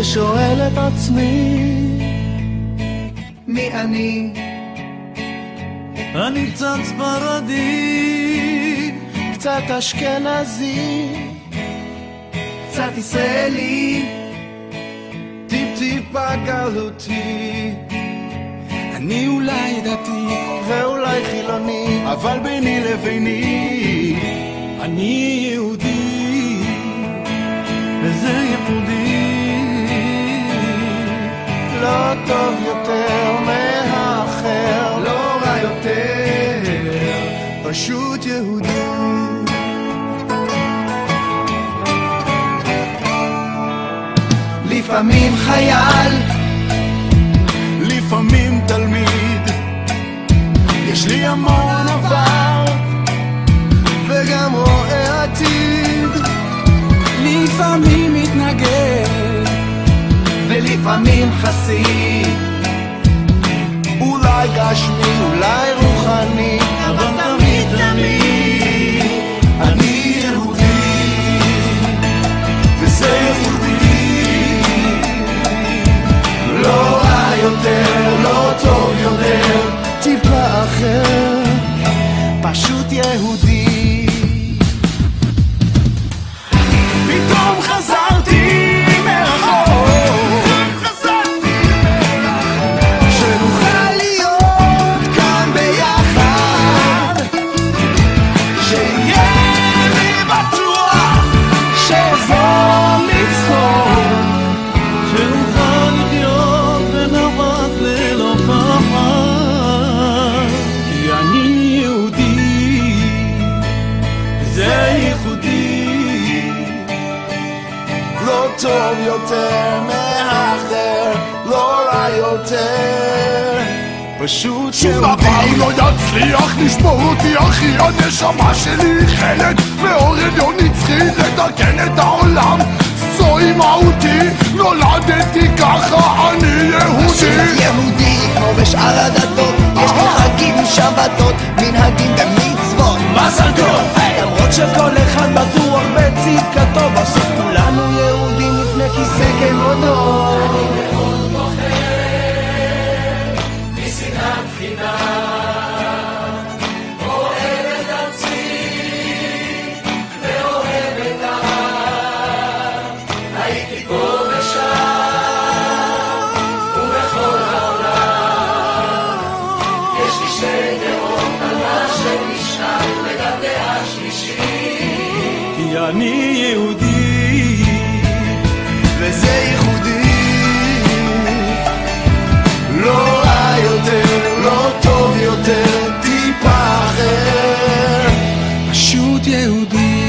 שואל את עצמי, מי אני? אני קצת ספרדי, קצת אשכנזי, קצת ישראלי, טיפ-טיפה גלותי. אני אולי דתי, ואולי חילוני, אבל ביני לביני, אני יהודי, טוב יותר מהאחר, לא רע יותר, פשוט יהודי. לפעמים חייל, לפעמים תלמיד, יש לי המון ולפעמים חסיד, אולי גשמי, אולי רוחני, אבל תמיד תמיד אני יהודי, וזה יהודי, לא רע יותר, לא טוב יותר, טיפה אחר, פשוט יהודי. לא טוב יותר מהאחר, לא רע יותר, פשוט שום. דבר לא יצליח לשבור אותי אחי הנשמה שלי היא חלק מאור עליון נצחי לתקן את העולם. זוהי מהותי נולדתי ככה אני יהודי. יהודי כמו בשאר הדתות. יש לי חגים, שבתות, מנהגים ומצוות מזל טוב! למרות שכל אחד בטוח בצדקתו בסוף אני יהודי וזה ייחודי. לא רע יותר, לא טוב יותר, טיפה אחר. פשוט יהודי.